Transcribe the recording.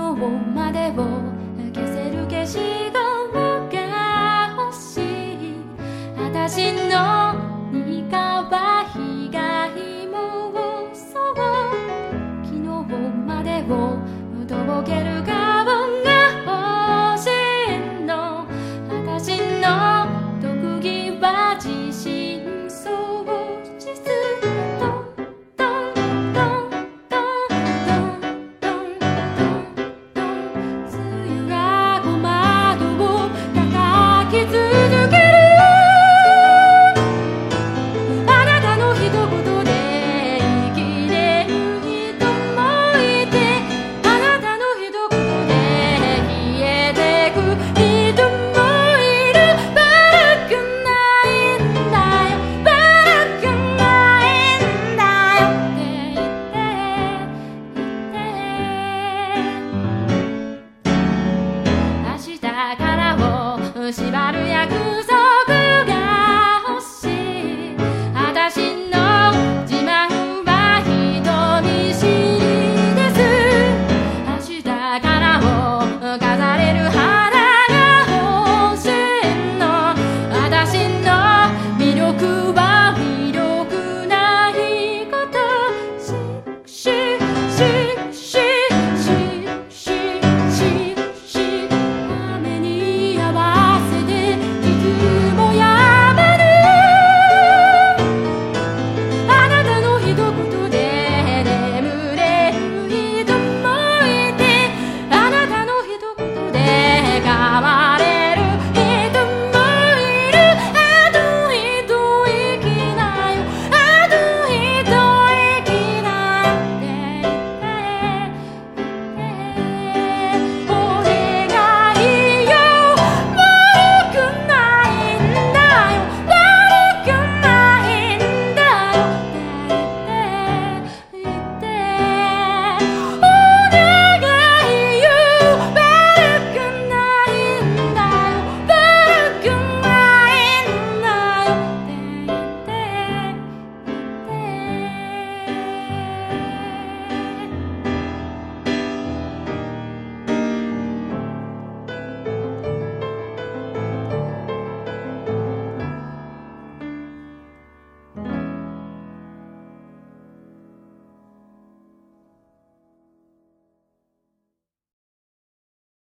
日までを消せる消しゴムが欲しい私の苦は被害妄想昨日までをとぼける縛るヤク